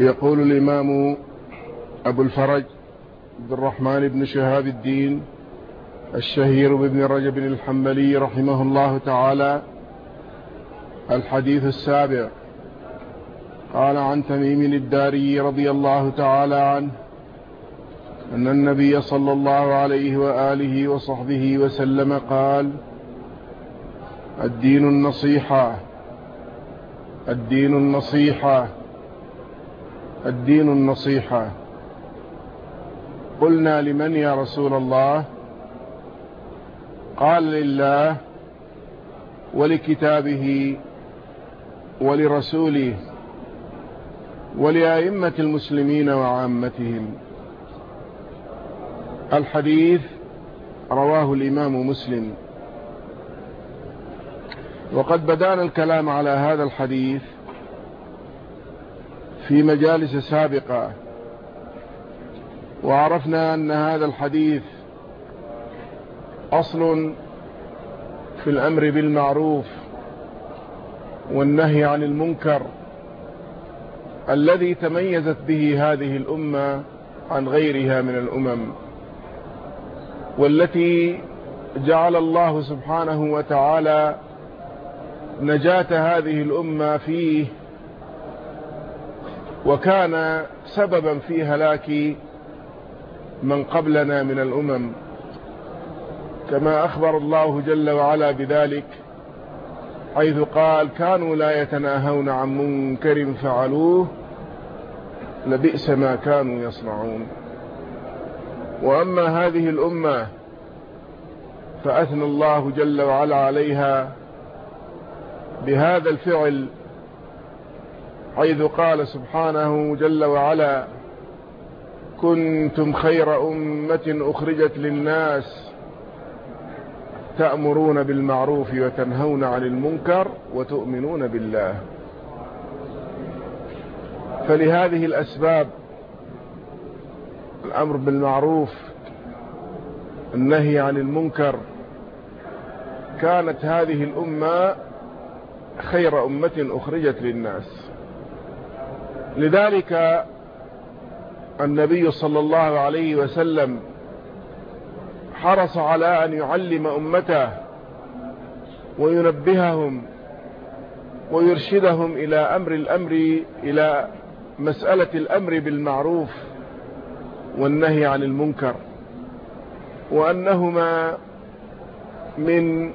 يقول الإمام أبو الفرج عبد الرحمن بن شهاب الدين الشهير بابن رجب الحنبلي رحمه الله تعالى الحديث السابع. قال عن تميم الداري رضي الله تعالى عنه أن النبي صلى الله عليه وآله وصحبه وسلم قال الدين النصيحة الدين النصيحة. الدين النصيحة. قلنا لمن يا رسول الله؟ قال لله ولكتابه ولرسوله ولأئمة المسلمين وعامتهم. الحديث رواه الإمام مسلم. وقد بدأنا الكلام على هذا الحديث في مجالس سابقة. وعرفنا أن هذا الحديث أصل في الأمر بالمعروف والنهي عن المنكر الذي تميزت به هذه الأمة عن غيرها من الأمم والتي جعل الله سبحانه وتعالى نجاة هذه الأمة فيه وكان سببا في هلاك من قبلنا من الأمم. كما أخبر الله جل وعلا بذلك حيث قال كانوا لا يتناهون عن منكر فعلوه لبئس ما كانوا يصنعون. وأما هذه الأمة فأثنى الله جل وعلا عليها بهذا الفعل حيث قال سبحانه جل وعلا كنتم خير أمة أخرجت للناس تأمرون بالمعروف وتنهون عن المنكر وتؤمنون بالله. فلهذه الأسباب الأمر بالمعروف النهي عن المنكر كانت هذه الأمة خير أمة أخرجت للناس. لذلك النبي صلى الله عليه وسلم حرص على أن يعلم أمته وينبههم ويرشدهم إلى أمر الأمر إلى مسألة الأمر بالمعروف والنهي عن المنكر وأنهما من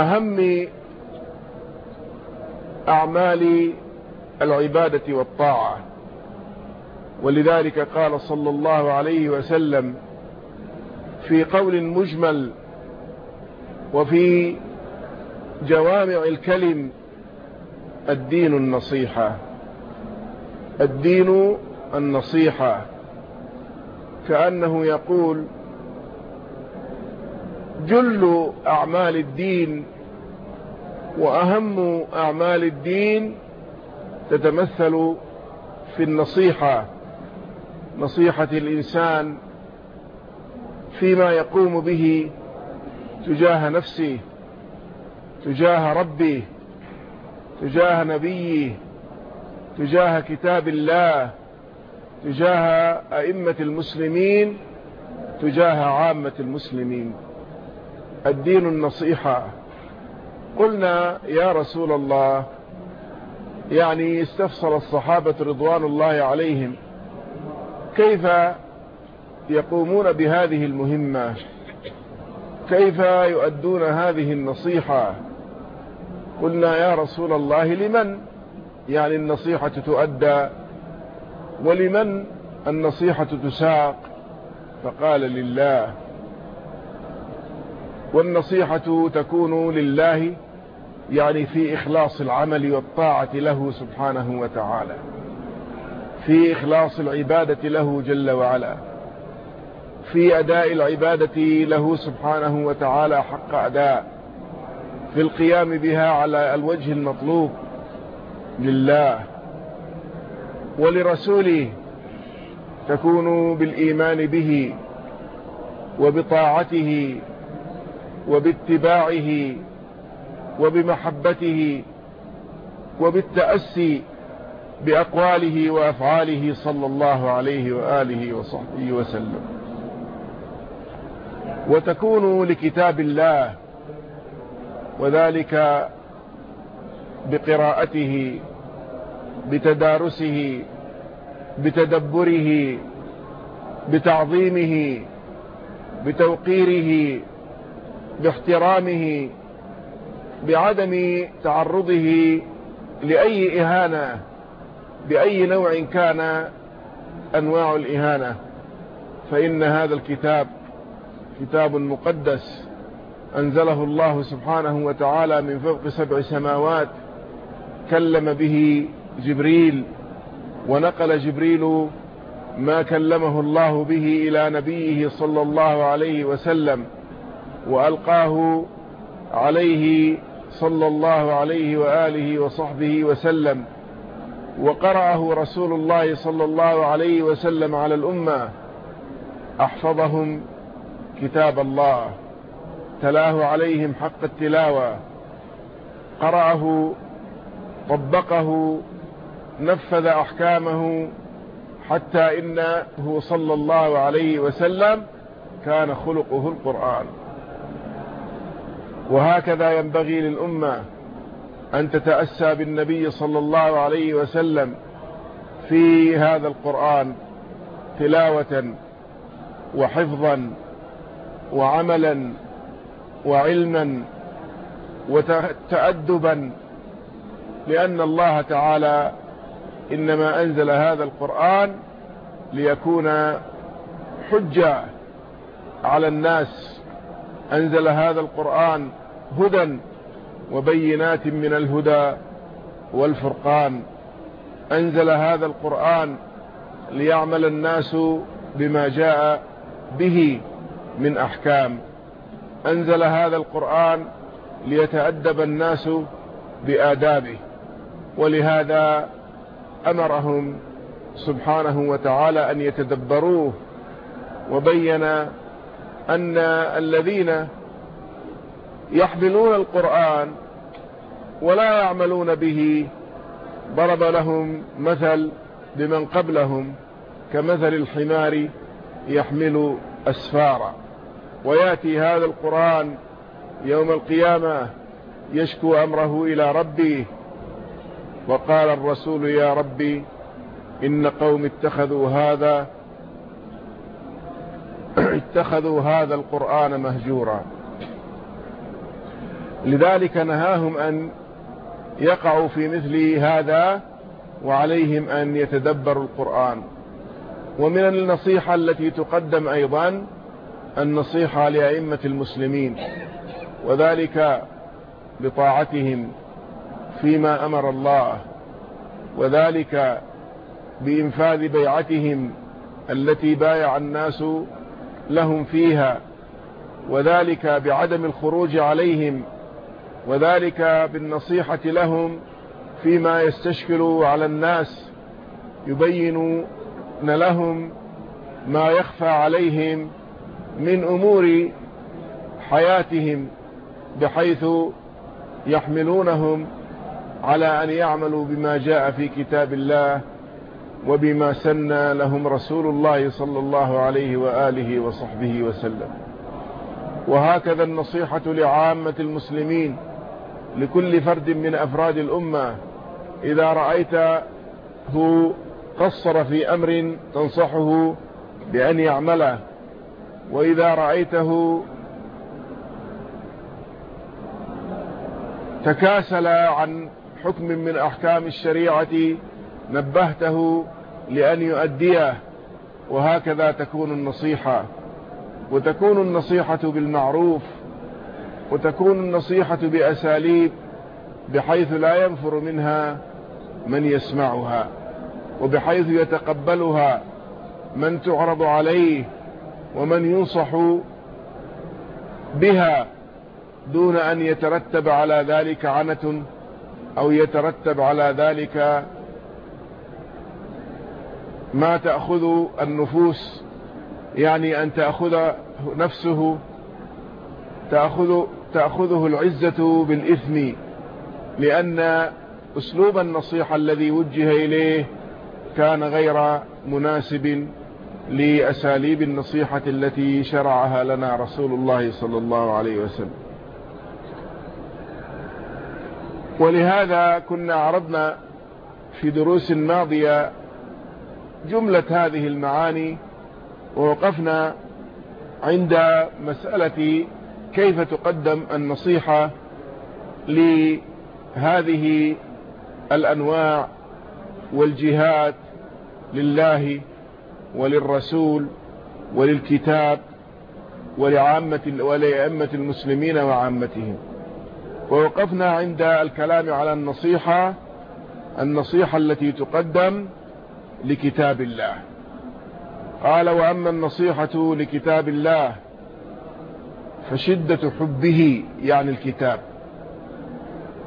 أهم أعمال العبادة والطاعة. ولذلك قال صلى الله عليه وسلم في قول مجمل وفي جوامع الكلم الدين النصيحة. الدين النصيحة. كأنه يقول جل أعمال الدين وأهم أعمال الدين تتمثل في النصيحة نصيحة الإنسان فيما يقوم به تجاه نفسه تجاه ربه تجاه نبيه تجاه كتاب الله تجاه أئمة المسلمين تجاه عامة المسلمين. الدين النصيحة. قلنا يا رسول الله يعني استفسر الصحابة رضوان الله عليهم كيف يقومون بهذه المهمة؟ كيف يؤدون هذه النصيحة؟ قلنا يا رسول الله لمن؟ يعني النصيحة تؤدى ولمن النصيحة تساق؟ فقال لله والنصيحة تكون لله يعني في إخلاص العمل والطاعة له سبحانه وتعالى. في إخلاص العبادة له جل وعلا. في أداء العبادة له سبحانه وتعالى حق أداء. في القيام بها على الوجه المطلوب لله. ولرسوله تكون بالإيمان به وبطاعته وباتباعه وبمحبته وبالتأسي بأقواله وأفعاله صلى الله عليه وآله وصحبه وسلم. وتكون لكتاب الله وذلك بقراءته بتدارسه بتدبره بتعظيمه بتوقيره باحترامه بعدم تعرضه لأي إهانة بأي نوع كان أنواع الإهانة. فإن هذا الكتاب كتاب مقدس أنزله الله سبحانه وتعالى من فوق سبع سماوات كلم به جبريل ونقل جبريل ما كلمه الله به إلى نبيه صلى الله عليه وسلم وألقاه عليه صلى الله عليه وآله وصحبه وسلم وقرأه رسول الله صلى الله عليه وسلم على الأمة أحفظهم كتاب الله تلاه عليهم حق التلاوة قرأه طبقه نفذ أحكامه حتى إنه صلى الله عليه وسلم كان خلقه القرآن. وهكذا ينبغي للأمة أن تتأسى بالنبي صلى الله عليه وسلم في هذا القرآن تلاوة وحفظا وعملا وعلما وتأدبا لأن الله تعالى إنما أنزل هذا القرآن ليكون حجة على الناس. أنزل هذا القرآن هدى وبينات من الهدى والفرقان. أنزل هذا القرآن ليعمل الناس بما جاء به من أحكام. أنزل هذا القرآن ليتأدب الناس بآدابه ولهذا أمرهم سبحانه وتعالى أن يتدبروه وبين أن الذين يحملون القرآن ولا يعملون به ضرب لهم مثل بمن قبلهم كمثل الحمار يحمل أسفارا. ويأتي هذا القرآن يوم القيامة يشكو أمره إلى ربه وقال الرسول يا ربي إن قوم اتخذوا هذا اتخذوا هذا القرآن مهجورا. لذلك نهاهم أن يقعوا في مثل هذا وعليهم أن يتدبروا القرآن. ومن النصيحة التي تقدم أيضا النصيحة لأئمة المسلمين وذلك بطاعتهم فيما أمر الله وذلك بإنفاذ بيعتهم التي بايع الناس لهم فيها وذلك بعدم الخروج عليهم وذلك بالنصيحة لهم فيما يستشكل على الناس يبين لهم ما يخفى عليهم من أمور حياتهم بحيث يحملونهم على أن يعملوا بما جاء في كتاب الله وبما سن لهم رسول الله صلى الله عليه وآله وصحبه وسلم. وهكذا النصيحة لعامة المسلمين لكل فرد من أفراد الأمة إذا رأيته قصر في أمر تنصحه بأن يعمله وإذا رأيته تكاسل عن حكم من أحكام الشريعة نبهته لأن يؤديه وهكذا تكون النصيحة. وتكون النصيحة بالمعروف وتكون النصيحة بأساليب بحيث لا ينفر منها من يسمعها وبحيث يتقبلها من تعرض عليه ومن ينصح بها دون أن يترتب على ذلك عنة أو يترتب على ذلك ما تأخذ النفوس يعني أن تأخذ نفسه تأخذ تأخذه العزة بالإثم لأن أسلوب النصيحة الذي وجه إليه كان غير مناسب لأساليب النصيحة التي شرعها لنا رسول الله صلى الله عليه وسلم. ولهذا كنا عرضنا في دروس ماضية جملة هذه المعاني ووقفنا عند مسألة كيف تقدم النصيحة لهذه الأنواع والجهات لله وللرسول وللكتاب ولعامة ولأئمة المسلمين وعامتهم. ووقفنا عند الكلام على النصيحة النصيحة التي تقدم لكتاب الله. قال وأما النصيحة لكتاب الله فشدة حبه يعني الكتاب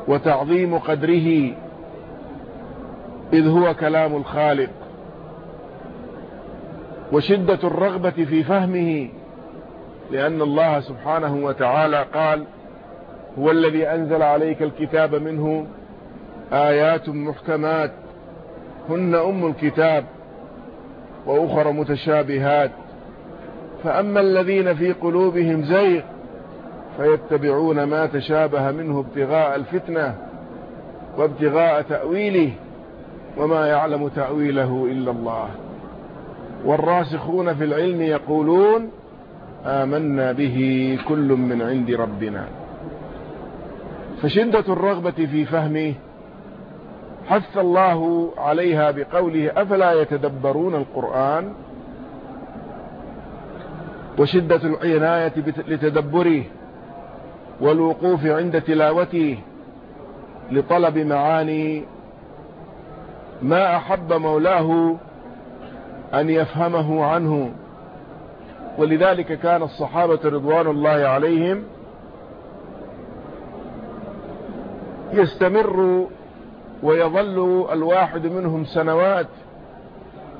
وتعظيم قدره إذ هو كلام الخالق وشدة الرغبة في فهمه لأن الله سبحانه وتعالى قال هو الذي أنزل عليك الكتاب منه آيات محكمات هن أم الكتاب وأخر متشابهات فأما الذين في قلوبهم زيغ فيتبعون ما تشابه منه ابتغاء الفتنة وابتغاء تأويله وما يعلم تأويله إلا الله. والراسخون في العلم يقولون آمنا به كل من عند ربنا. فشدة الرغبة في فهمه حث الله عليها بقوله أفلا يتدبرون القرآن؟ وشدة العناية لتدبره والوقوف عند تلاوته لطلب معاني. ما أحب مولاه أن يفهمه عنه. ولذلك كان الصحابة رضوان الله عليهم يستمر ويظل الواحد منهم سنوات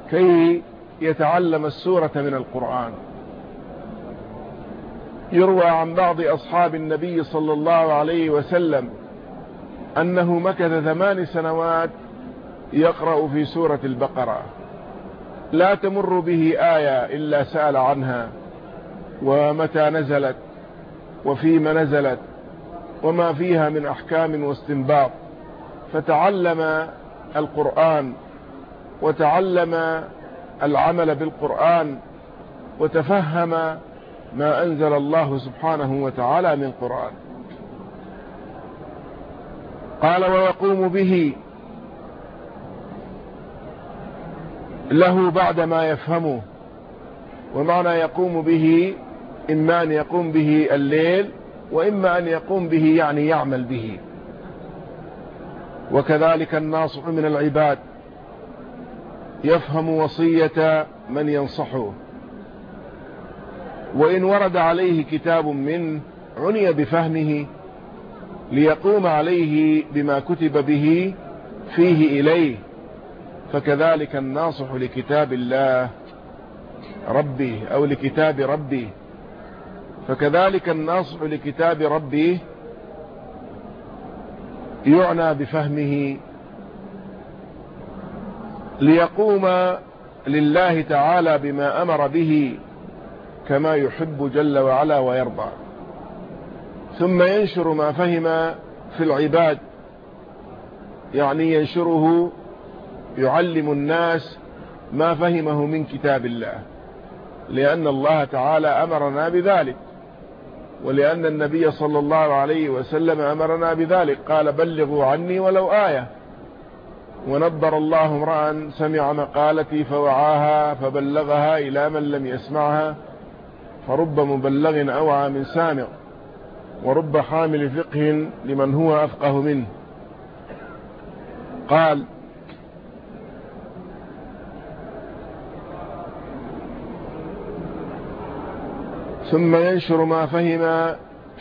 كي يتعلم السورة من القرآن. يروى عن بعض أصحاب النبي صلى الله عليه وسلم أنه مكث ثمان سنوات يقرأ في سورة البقرة. لا تمر به آية إلا سأل عنها ومتى نزلت وفيما نزلت وما فيها من أحكام واستنباط. فتعلم القرآن وتعلم العمل بالقرآن وتفهم ما أنزل الله سبحانه وتعالى من قرآن. قال ويقوم به له بعد ما يفهمه. ومعنى يقوم به إما أن يقوم به الليل وإما أن يقوم به يعني يعمل به. وكذلك الناصح من العباد يفهم وصية من ينصحه. وإن ورد عليه كتاب منه عني بفهمه ليقوم عليه بما كتب به فيه إليه فكذلك الناصح لكتاب الله ربي أو لكتاب ربي فكذلك الناصح لكتاب ربي يعنى بفهمه ليقوم لله تعالى بما أمر به كما يحب جل وعلا ويرضى. ثم ينشر ما فهم في العباد. يعني ينشره يعلم الناس ما فهمه من كتاب الله. لأن الله تعالى أمرنا بذلك. ولأن النبي صلى الله عليه وسلم أمرنا بذلك. قال بلغوا عني ولو آية. ونبر الله امرأ سمع مقالتي فوعاها فبلغها إلى من لم يسمعها. فرب مبلغ أوعى من سامع ورب حامل فقه لمن هو أفقه منه. قال ثم ينشر ما فهم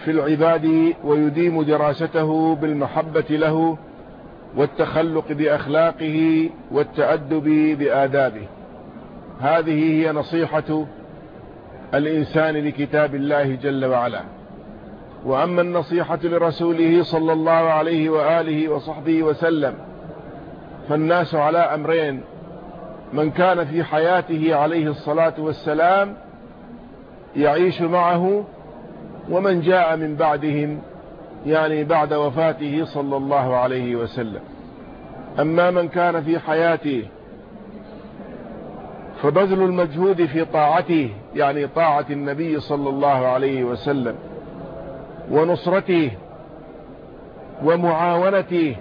في العباد ويديم دراسته بالمحبة له والتخلق بأخلاقه والتأدب بآدابه. هذه هي نصيحة الإنسان لكتاب الله جل وعلا. وأما النصيحة لرسوله صلى الله عليه وآله وصحبه وسلم فالناس على أمرين من كان في حياته عليه الصلاة والسلام يعيش معه ومن جاء من بعدهم يعني بعد وفاته صلى الله عليه وسلم. أما من كان في حياته فبذل المجهود في طاعته يعني طاعة النبي صلى الله عليه وسلم ونصرته ومعاونته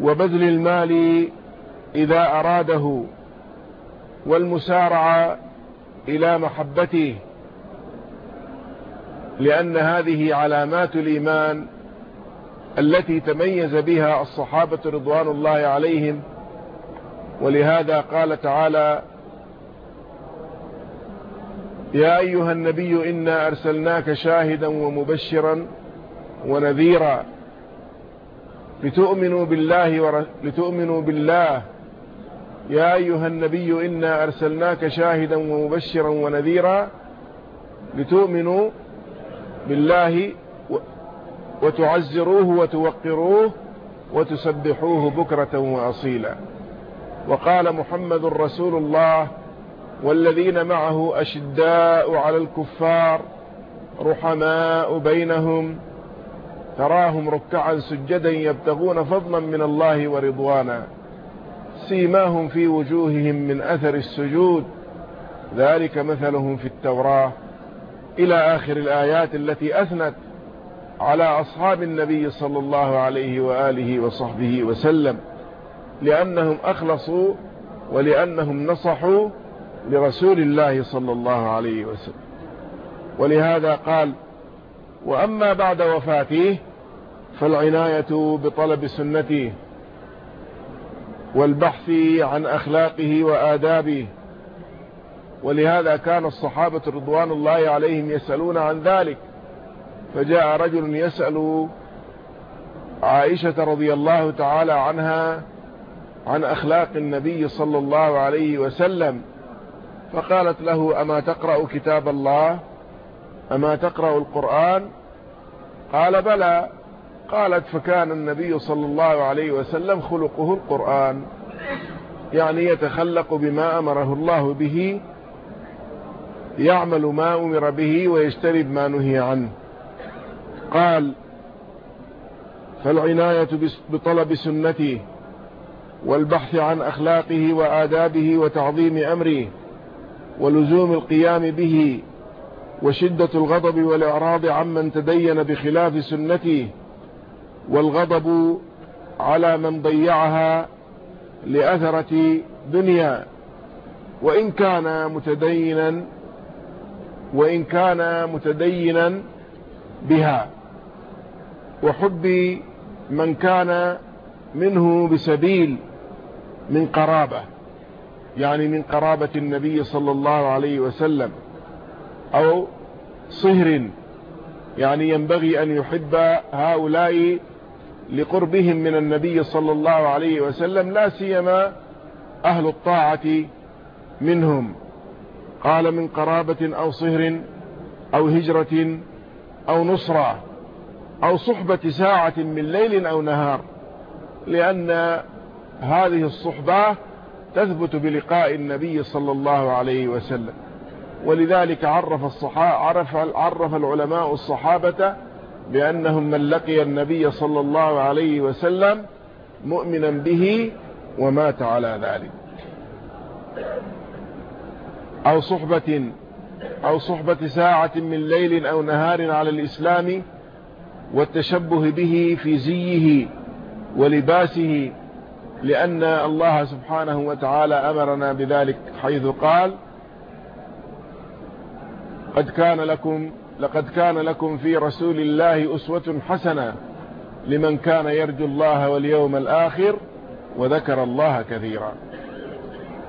وبذل المال إذا أراده والمسارعة إلى محبته لأن هذه علامات الإيمان التي تميز بها الصحابة رضوان الله عليهم. ولهذا قال تعالى يا أيها النبي إنا أرسلناك شاهدا ومبشرا ونذيرا لتؤمنوا بالله ور... لتؤمنوا بالله. يا أيها النبي إنا أرسلناك شاهدا ومبشرا ونذيرا لتؤمنوا بالله وتعزروه وتوقروه وتسبحوه بكرة وأصيلا. وقال محمد رسول الله والذين معه أشداء على الكفار رحماء بينهم تراهم ركعا سجدا يبتغون فضلا من الله ورضوانا سيماهم في وجوههم من أثر السجود. ذلك مثلهم في التوراة. إلى آخر الآيات التي أثنت على أصحاب النبي صلى الله عليه وآله وصحبه وسلم لأنهم أخلصوا ولأنهم نصحوا لرسول الله صلى الله عليه وسلم. ولهذا قال وأما بعد وفاته فالعناية بطلب سنته والبحث عن أخلاقه وآدابه. ولهذا كان الصحابة رضوان الله عليهم يسألون عن ذلك. فجاء رجل يسأل عائشة رضي الله تعالى عنها عن أخلاق النبي صلى الله عليه وسلم. فقالت له أما تقرأ كتاب الله أما تقرأ القرآن؟ قال بلى. قالت فكان النبي صلى الله عليه وسلم خلقه القرآن يعني يتخلق بما أمره الله به يعمل ما أمر به ويجتنب ما نهي عنه. قال فالعناية بطلب سنته والبحث عن أخلاقه وآدابه وتعظيم أمره ولزوم القيام به وشدة الغضب والإعراض عمن تدين بخلاف سنته والغضب على من ضيعها لأثرة دنيا. وإن كان متدينا وإن كان متدينا بها. وحب من كان منه بسبيل من قرابة. يعني من قرابة النبي صلى الله عليه وسلم أو صهر يعني ينبغي أن يحب هؤلاء لقربهم من النبي صلى الله عليه وسلم لا سيما أهل الطاعة منهم. قال من قرابة أو صهر أو هجرة أو نصرة أو صحبة ساعة من ليل أو نهار لأن هذه الصحبة تثبت بلقاء النبي صلى الله عليه وسلم. ولذلك عرف, الصحابة عرف, عرف العلماء الصحابة بأنهم من لقي النبي صلى الله عليه وسلم مؤمنا به ومات على ذلك. أو صحبة أو صحبة ساعة من ليل أو نهار على الإسلام والتشبه به في زيه ولباسه لأن الله سبحانه وتعالى أمرنا بذلك حيث قال قد كان لكم لقد كان لكم في رسول الله أسوة حسنة لمن كان يرجو الله واليوم الآخر وذكر الله كثيرا.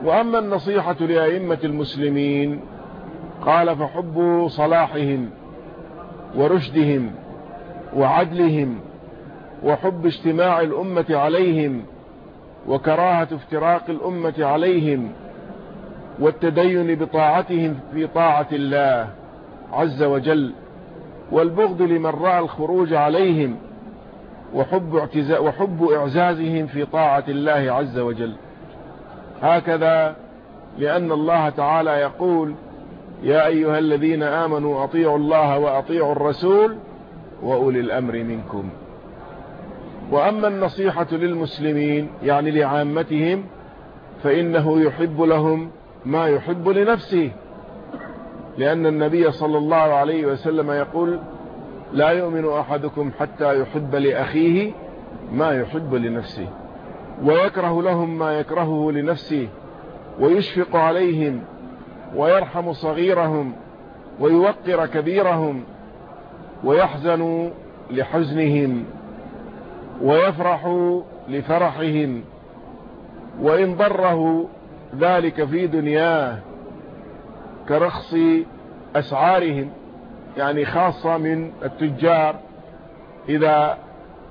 وأما النصيحة لأئمة المسلمين قال فحب صلاحهم ورشدهم وعدلهم وحب اجتماع الأمة عليهم وكراهة افتراق الأمة عليهم والتدين بطاعتهم في طاعة الله عز وجل والبغض لمن رأى الخروج عليهم وحب, وحب إعزازهم في طاعة الله عز وجل. هكذا لأن الله تعالى يقول يا أيها الذين آمنوا أطيعوا الله وأطيعوا الرسول وأولي الأمر منكم. وأما النصيحة للمسلمين يعني لعامتهم فإنه يحب لهم ما يحب لنفسه. لأن النبي صلى الله عليه وسلم يقول لا يؤمن أحدكم حتى يحب لأخيه ما يحب لنفسه. ويكره لهم ما يكرهه لنفسه ويشفق عليهم ويرحم صغيرهم ويوقر كبيرهم ويحزن لحزنهم. ويفرح لفرحهم وإن ضره ذلك في دنياه كرخص أسعارهم يعني خاصة من التجار. إذا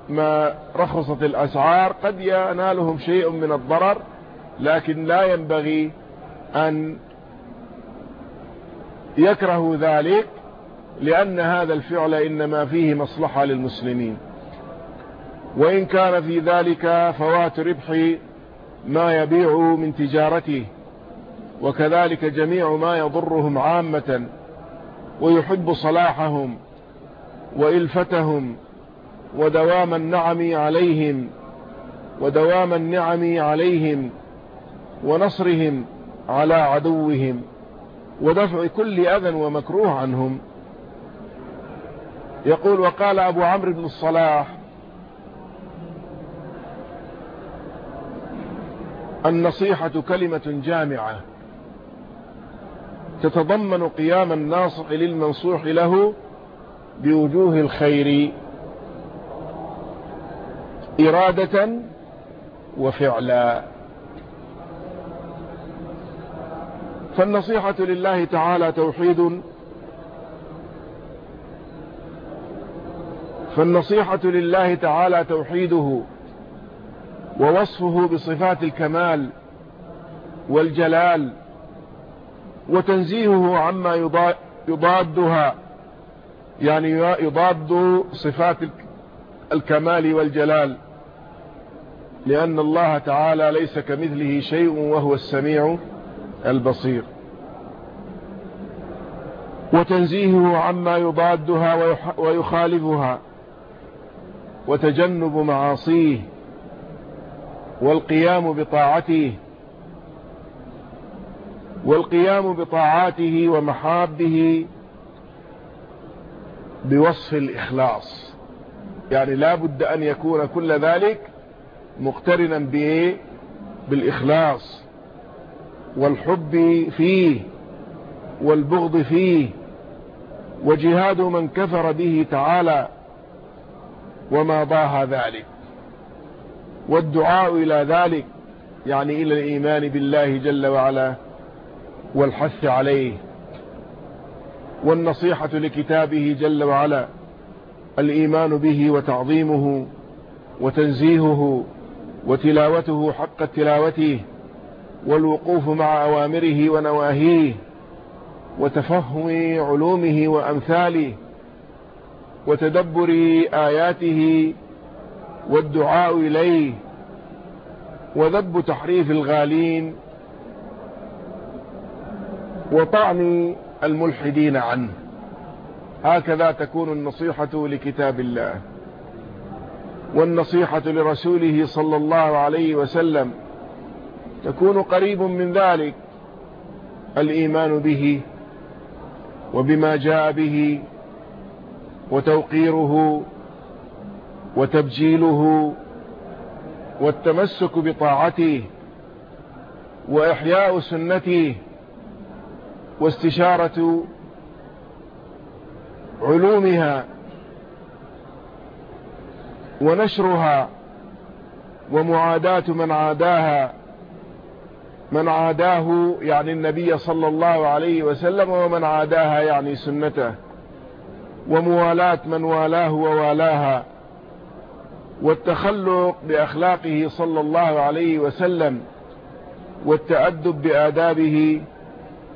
ما رخصت الأسعار قد ينالهم شيء من الضرر لكن لا ينبغي أن يكره ذلك لأن هذا الفعل إنما فيه مصلحة للمسلمين. وإن كان في ذلك فوات ربح ما يبيع من تجارته وكذلك جميع ما يضرهم عامة ويحب صلاحهم وإلفتهم ودوام النعم عليهم ودوام النعم عليهم ونصرهم على عدوهم ودفع كل أذى ومكروه عنهم. يقول وقال أبو عمرو بن الصلاح النصيحة كلمة جامعة. تتضمن قيام الناصح للمنصوح له بوجوه الخير إرادة وفعلا. فالنصيحة لله تعالى توحيد. فالنصيحة لله تعالى توحيده. ووصفه بصفات الكمال والجلال وتنزيهه عما يضادها يعني يضاد صفات الكمال والجلال. لأن الله تعالى ليس كمثله شيء وهو السميع البصير. وتنزيهه عما يضادها ويخالفها. وتجنب معاصيه. والقيام بطاعته والقيام بطاعاته ومحابه بوصف الإخلاص. يعني لا بد أن يكون كل ذلك مقترنا به بالإخلاص والحب فيه والبغض فيه وجهاد من كفر به تعالى وما ضاها ذلك. والدعاء إلى ذلك يعني إلى الإيمان بالله جل وعلا والحث عليه والنصيحة لكتابه جل وعلا الإيمان به وتعظيمه وتنزيهه وتلاوته حق تلاوته والوقوف مع أوامره ونواهيه وتفهم علومه وأمثاله وتدبر آياته والدعاء إليه وذب تحريف الغالين وطعن الملحدين عنه. هكذا تكون النصيحة لكتاب الله والنصيحة لرسوله صلى الله عليه وسلم. تكون قريب من ذلك الإيمان به وبما جاء به وتوقيره وتبجيله والتمسك بطاعته وإحياء سنته واستشارة علومها ونشرها ومعاداة من عاداها من عاداه يعني النبي صلى الله عليه وسلم ومن عاداها يعني سنته وموالاة من والاه ووالاها. والتخلق بأخلاقه صلى الله عليه وسلم والتأدب بآدابه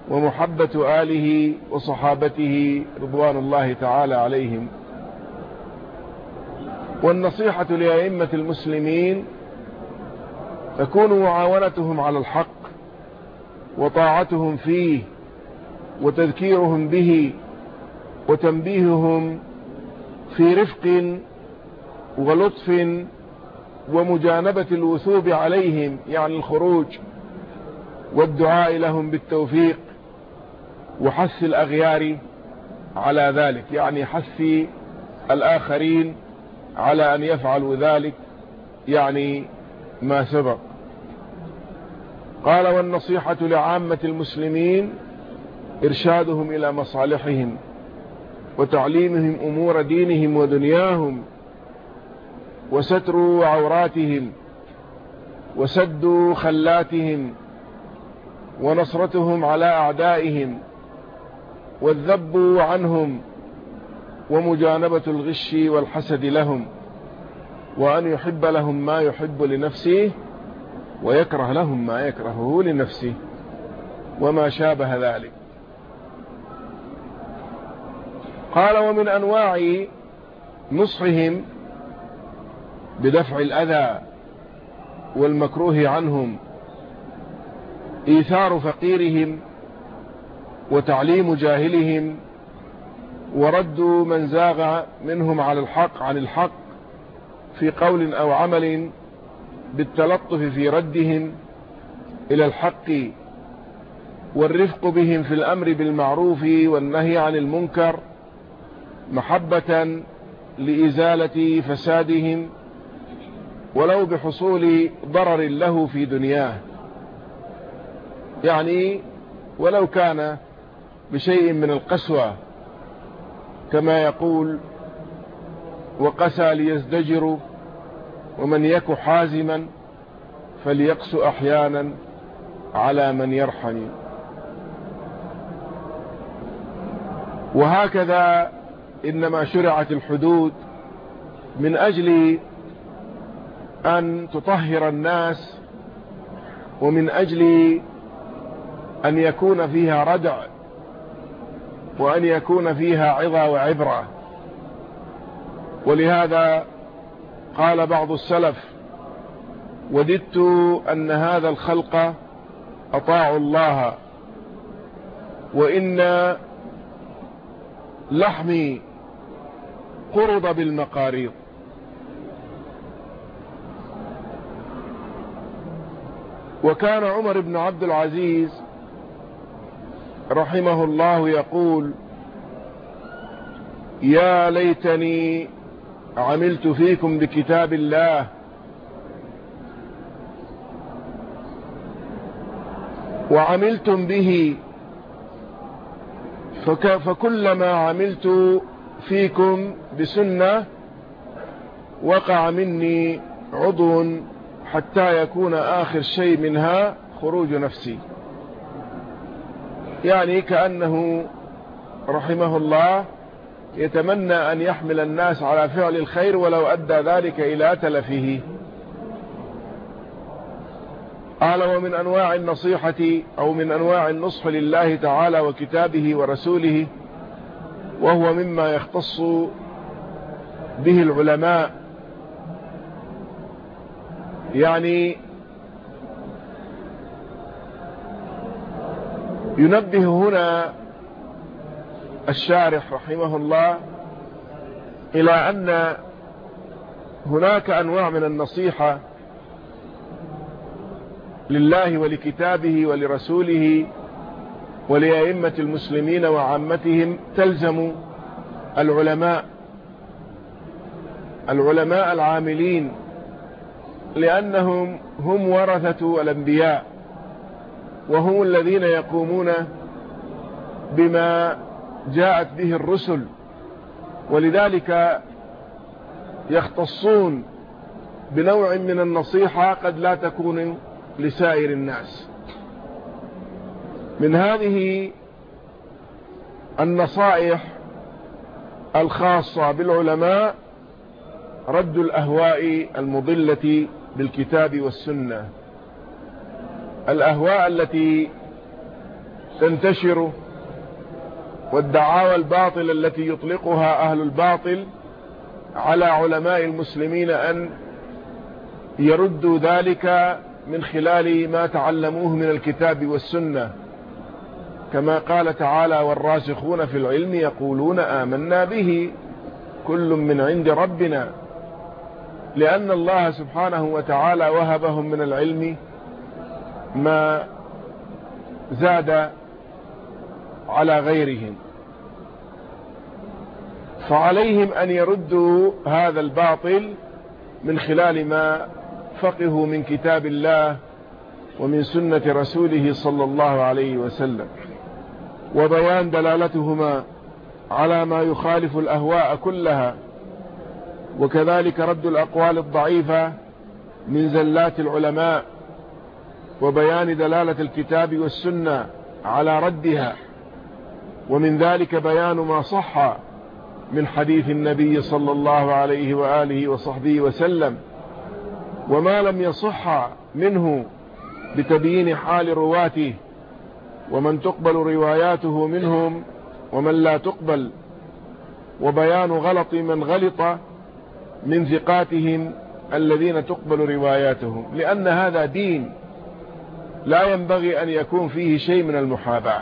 ومحبة آله وصحابته رضوان الله تعالى عليهم. والنصيحة لأئمة المسلمين تكون معاونتهم على الحق وطاعتهم فيه وتذكيرهم به وتنبيههم في رفق ولطف ومجانبة الوثوب عليهم يعني الخروج والدعاء لهم بالتوفيق وحث الأغيار على ذلك يعني حث الآخرين على أن يفعلوا ذلك يعني ما سبق. قال والنصيحة لعامة المسلمين إرشادهم إلى مصالحهم وتعليمهم أمور دينهم ودنياهم وستر عوراتهم وسد خلاتهم ونصرتهم على أعدائهم والذب عنهم ومجانبة الغش والحسد لهم وأن يحب لهم ما يحب لنفسه ويكره لهم ما يكرهه لنفسه وما شابه ذلك. قال ومن أنواع نصحهم بدفع الأذى والمكروه عنهم إيثار فقيرهم وتعليم جاهلهم ورد من زاغ منهم على الحق عن الحق في قول أو عمل بالتلطف في ردهم إلى الحق والرفق بهم في الأمر بالمعروف والنهي عن المنكر محبة لإزالة فسادهم ولو بحصول ضرر له في دنياه. يعني ولو كان بشيء من القسوة كما يقول وقسى ليزدجر ومن يك حازما فليقس أحيانا على من يرحم. وهكذا إنما شرعت الحدود من أجل أن تطهر الناس ومن أجل أن يكون فيها ردع وأن يكون فيها عظة وعبرة. ولهذا قال بعض السلف وددت أن هذا الخلق أطاعوا الله وإن لحمي قرض بالمقاريض. وكان عمر بن عبد العزيز رحمه الله يقول يا ليتني عملت فيكم بكتاب الله. وعملتم به فكلما عملت فيكم بسنة وقع مني عضو حتى يكون آخر شيء منها خروج نفسي. يعني كأنه رحمه الله يتمنى أن يحمل الناس على فعل الخير ولو أدى ذلك إلى تلفه. قال ومن أنواع النصيحة أو من أنواع النصح لله تعالى وكتابه ورسوله وهو مما يختص به العلماء يعني ينبه هنا الشارح رحمه الله إلى أن هناك أنواع من النصيحة لله ولكتابه ولرسوله ولأئمة المسلمين وعامتهم تلزم العلماء العلماء العاملين لأنهم هم ورثة الأنبياء وهم الذين يقومون بما جاءت به الرسل ولذلك يختصون بنوع من النصيحة قد لا تكون لسائر الناس. من هذه النصائح الخاصة بالعلماء رد الأهواء المضلة بالكتاب والسنة. الأهواء التي تنتشر والدعاوى الباطلة التي يطلقها أهل الباطل على علماء المسلمين أن يردوا ذلك من خلال ما تعلموه من الكتاب والسنة. كما قال تعالى والراسخون في العلم يقولون آمنا به كل من عند ربنا. لأن الله سبحانه وتعالى وهبهم من العلم ما زاد على غيرهم. فعليهم أن يردوا هذا الباطل من خلال ما فقهوا من كتاب الله ومن سنة رسوله صلى الله عليه وسلم. وبيان دلالتهما على ما يخالف الأهواء كلها وكذلك رد الأقوال الضعيفة من زلات العلماء وبيان دلالة الكتاب والسنة على ردها. ومن ذلك بيان ما صح من حديث النبي صلى الله عليه وآله وصحبه وسلم. وما لم يصح منه بتبيين حال رواته ومن تقبل رواياته منهم ومن لا تقبل. وبيان غلط من غلط من ثقاتهم الذين تقبل رواياتهم لأن هذا دين لا ينبغي أن يكون فيه شيء من المحاباة.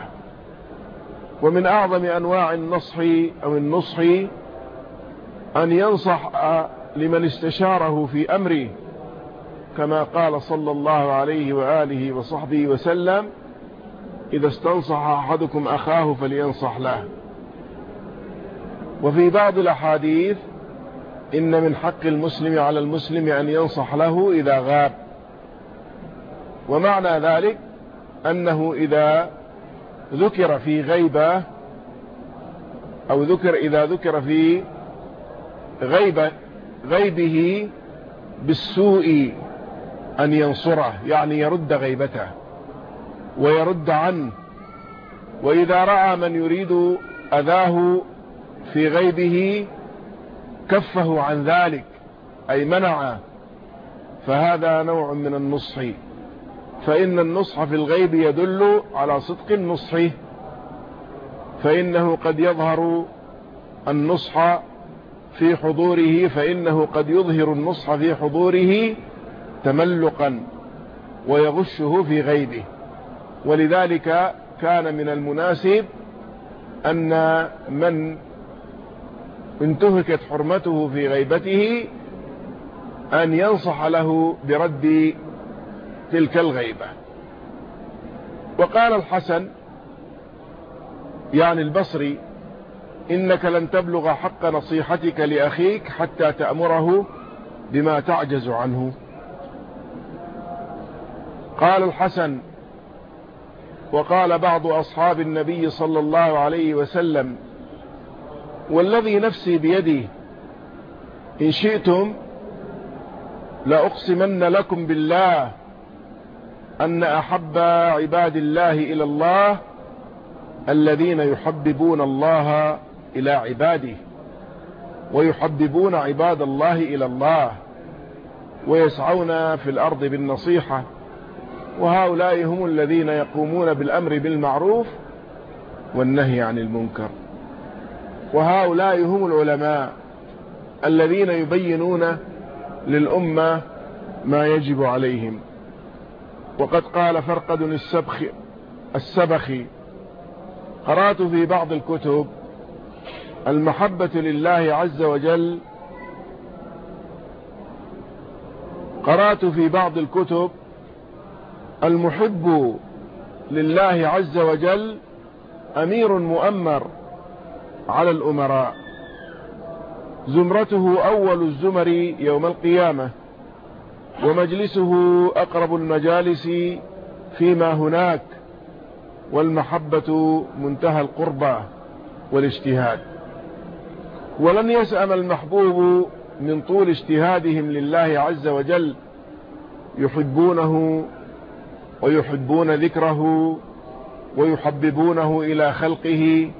ومن أعظم أنواع النصح أو النصح أن ينصح لمن استشاره في أمره كما قال صلى الله عليه وآله وصحبه وسلم إذا استنصح أحدكم أخاه فلينصح له. وفي بعض الأحاديث إن من حق المسلم على المسلم أن ينصح له إذا غاب. ومعنى ذلك أنه إذا ذكر في غيبة أو ذكر إذا ذكر في غيبة غيبه بالسوء أن ينصره يعني يرد غيبته ويرد عنه. وإذا رأى من يريد أذاه في غيبه كفه عن ذلك أي منعه فهذا نوع من النصح. فإن النصح في الغيب يدل على صدق النصح. فإنه قد يظهر النصح في حضوره فإنه قد يظهر النصح في حضوره تملقا ويغشه في غيبه. ولذلك كان من المناسب أن من انتهكت حرمته في غيبته أن ينصح له برد تلك الغيبة. وقال الحسن يعني البصري إنك لن تبلغ حق نصيحتك لأخيك حتى تأمره بما تعجز عنه. قال الحسن وقال بعض أصحاب النبي صلى الله عليه وسلم والذي نفسي بيده إن شئتم لأقسمن لكم بالله أن أحب عباد الله إلى الله الذين يحببون الله إلى عباده ويحببون عباد الله إلى الله ويسعون في الأرض بالنصيحة وهؤلاء هم الذين يقومون بالأمر بالمعروف والنهي عن المنكر. وهؤلاء هم العلماء الذين يبينون للأمة ما يجب عليهم. وقد قال فرقد السبخ السبخي قرأت في بعض الكتب المحبة لله عز وجل. قرأت في بعض الكتب المحب لله عز وجل أمير مؤمر. على الأمراء. زمرته أول الزمر يوم القيامة ومجلسه أقرب المجالس فيما هناك والمحبة منتهى القربى والاجتهاد. ولن يسأم المحبوب من طول اجتهادهم لله عز وجل يحبونه ويحبون ذكره ويحببونه إلى خلقه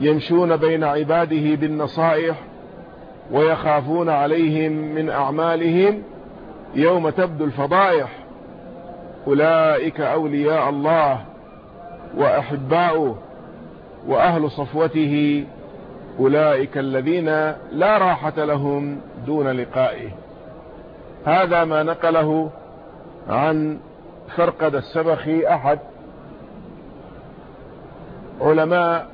يمشون بين عباده بالنصائح ويخافون عليهم من أعمالهم يوم تبدو الفضائح. أولئك أولياء الله وأحباؤه وأهل صفوته أولئك الذين لا راحة لهم دون لقائه. هذا ما نقله عن فرقد السبخي أحد علماء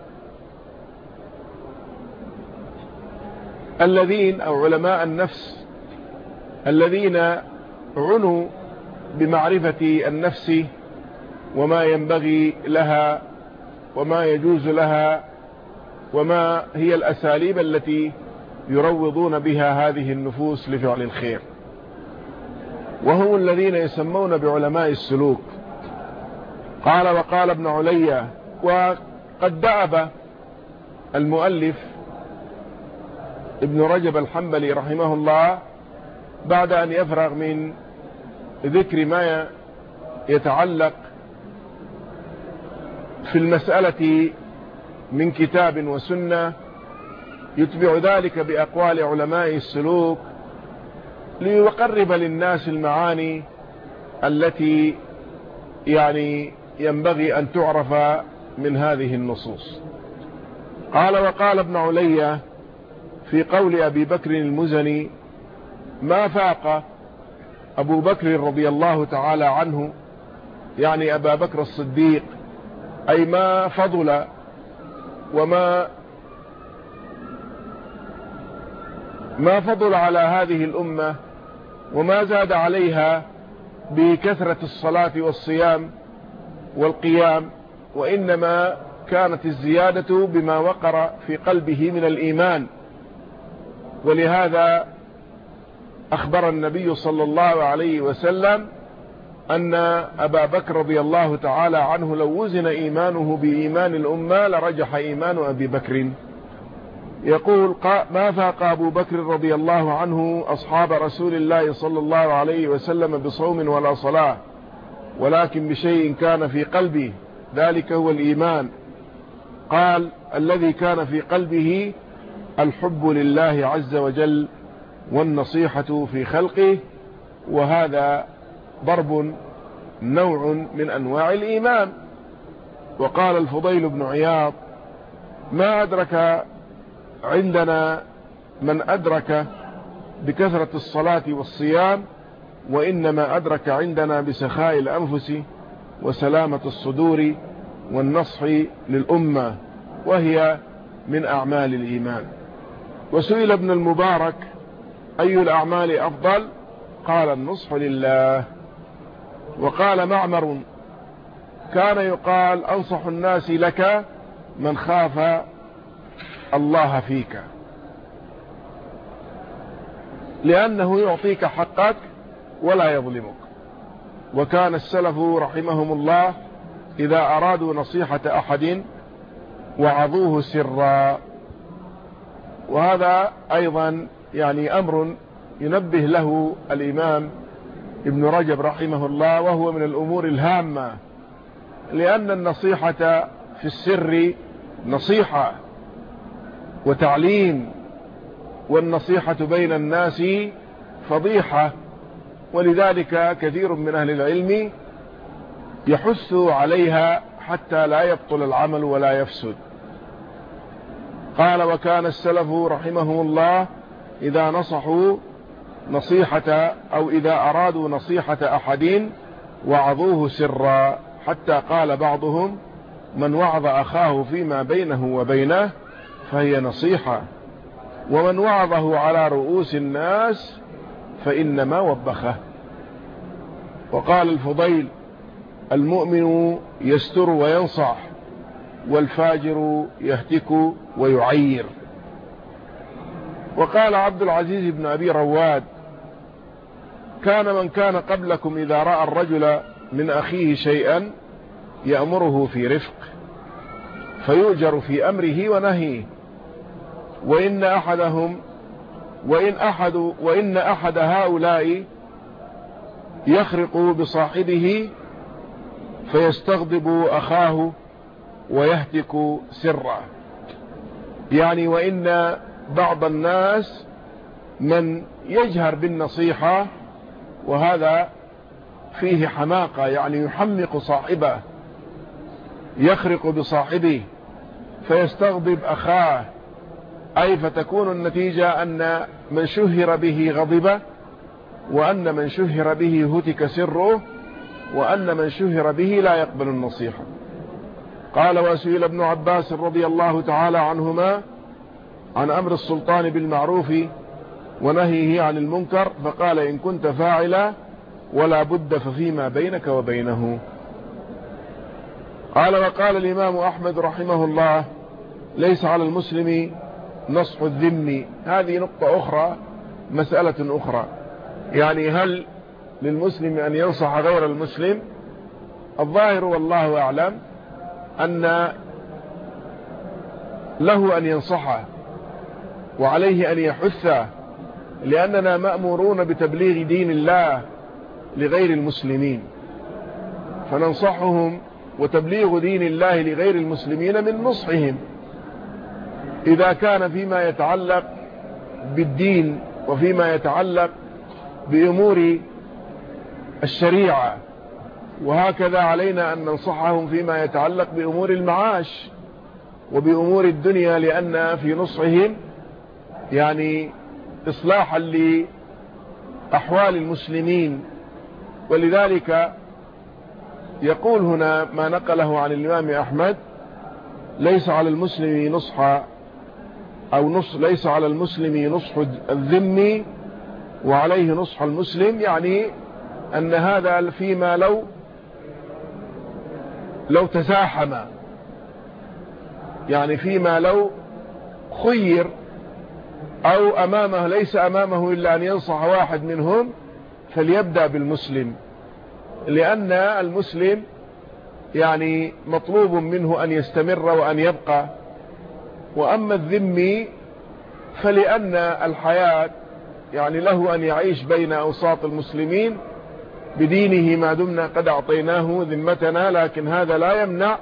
الذين أو علماء النفس الذين عنوا بمعرفة النفس وما ينبغي لها وما يجوز لها وما هي الأساليب التي يروضون بها هذه النفوس لفعل الخير. وهم الذين يسمون بعلماء السلوك. قال وقال ابن علي وقد دعب المؤلف ابن رجب الحنبلي رحمه الله بعد أن يفرغ من ذكر ما يتعلق في المسألة من كتاب وسنة يتبع ذلك بأقوال علماء السلوك ليقرب للناس المعاني التي يعني ينبغي أن تعرف من هذه النصوص. قال وقال ابن علي في قول أبي بكر المزني ما فاق أبو بكر رضي الله تعالى عنه يعني أبا بكر الصديق أي ما فضل وما ما فضل على هذه الأمة وما زاد عليها بكثرة الصلاة والصيام والقيام وإنما كانت الزيادة بما وقر في قلبه من الإيمان. ولهذا أخبر النبي صلى الله عليه وسلم أن أبا بكر رضي الله تعالى عنه لو وزن إيمانه بإيمان الأمة لرجح إيمان أبي بكر. يقول ما فاق أبو بكر رضي الله عنه أصحاب رسول الله صلى الله عليه وسلم بصوم ولا صلاة ولكن بشيء كان في قلبه ذلك هو الإيمان؟ قال الذي كان في قلبه الحب لله عز وجل والنصيحة في خلقه وهذا ضرب نوع من أنواع الإيمان. وقال الفضيل بن عياض ما أدرك عندنا من أدرك بكثرة الصلاة والصيام وإنما أدرك عندنا بسخاء الأنفس وسلامة الصدور والنصح للأمة وهي من أعمال الإيمان. وسئل ابن المبارك أي الأعمال أفضل؟ قال النصح لله. وقال معمر كان يقال أنصح الناس لك من خاف الله فيك. لأنه يعطيك حقك ولا يظلمك. وكان السلف رحمهم الله إذا أرادوا نصيحة أحد وعظوه سرا. وهذا أيضا يعني أمر ينبه له الإمام ابن رجب رحمه الله وهو من الأمور الهامة لأن النصيحة في السر نصيحة وتعليم والنصيحة بين الناس فضيحة ولذلك كثير من أهل العلم يحث عليها حتى لا يبطل العمل ولا يفسد. قال وكان السلف رحمهم الله إذا نصحوا نصيحة أو إذا أرادوا نصيحة أحد وعظوه سرا. حتى قال بعضهم من وعظ أخاه فيما بينه وبينه فهي نصيحة. ومن وعظه على رؤوس الناس فإنما وبخه. وقال الفضيل المؤمن يستر وينصح. والفاجر يهتك ويعير. وقال عبد العزيز بن أبي رواد كان من كان قبلكم إذا رأى الرجل من أخيه شيئا يأمره في رفق فيؤجر في أمره ونهيه. وإن أحدهم وإن أحد, وإن أحد هؤلاء يخرق بصاحبه فيستغضب أخاه ويهتك سره يعني وإن بعض الناس من يجهر بالنصيحة وهذا فيه حماقة يعني يحمق صاحبه يخرق بصاحبه فيستغضب أخاه. أي فتكون النتيجة أن من شهر به غضب وأن من شهر به هتك سره وأن من شهر به لا يقبل النصيحة. قال وسئل ابن عباس رضي الله تعالى عنهما عن أمر السلطان بالمعروف ونهيه عن المنكر فقال إن كنت فاعلا ولا بد ففيما بينك وبينه. قال وقال الإمام أحمد رحمه الله ليس على المسلم نصح الذم. هذه نقطة أخرى مسألة أخرى. يعني هل للمسلم أن ينصح غير المسلم؟ الظاهر والله أعلم. أن له أن ينصحه وعليه أن يحثه لأننا مأمورون بتبليغ دين الله لغير المسلمين. فننصحهم وتبليغ دين الله لغير المسلمين من نصحهم. إذا كان فيما يتعلق بالدين وفيما يتعلق بأمور الشريعة وهكذا علينا أن ننصحهم فيما يتعلق بأمور المعاش وبأمور الدنيا لأن في نصحهم يعني إصلاحا لأحوال المسلمين. ولذلك يقول هنا ما نقله عن الإمام أحمد ليس على المسلم نصح أو نص ليس على المسلم نصح الذم وعليه نصح المسلم يعني أن هذا فيما لو لو تزاحم. يعني فيما لو خير أو أمامه ليس أمامه إلا أن ينصح واحد منهم فليبدأ بالمسلم. لأن المسلم يعني مطلوب منه أن يستمر وأن يبقى. وأما الذمي فلأن الحياة يعني له أن يعيش بين أوساط المسلمين بدينه ما دمنا قد أعطيناه ذمتنا لكن هذا لا يمنع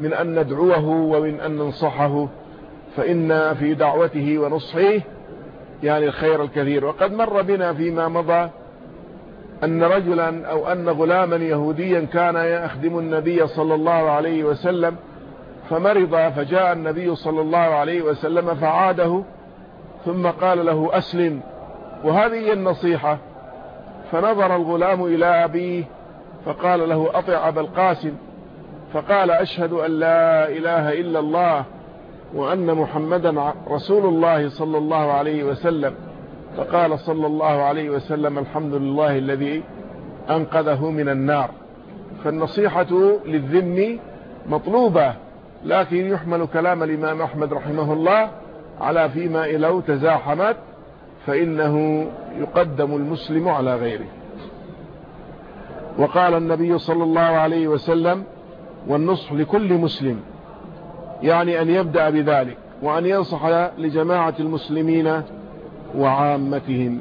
من أن ندعوه ومن أن ننصحه. فإن في دعوته ونصحه يعني الخير الكثير. وقد مر بنا فيما مضى أن رجلا أو أن غلاما يهوديا كان يخدم النبي صلى الله عليه وسلم فمرض فجاء النبي صلى الله عليه وسلم فعاده ثم قال له أسلم. وهذه النصيحة. فنظر الغلام إلى أبيه فقال له أطع أبا القاسم. فقال أشهد أن لا إله إلا الله وأن محمدا رسول الله صلى الله عليه وسلم. فقال صلى الله عليه وسلم الحمد لله الذي أنقذه من النار. فالنصيحة للذم مطلوبة لكن يحمل كلام الإمام أحمد رحمه الله على فيما لو تزاحمت فإنه يقدم المسلم على غيره. وقال النبي صلى الله عليه وسلم والنصح لكل مسلم يعني أن يبدأ بذلك وأن ينصح لجماعة المسلمين وعامتهم.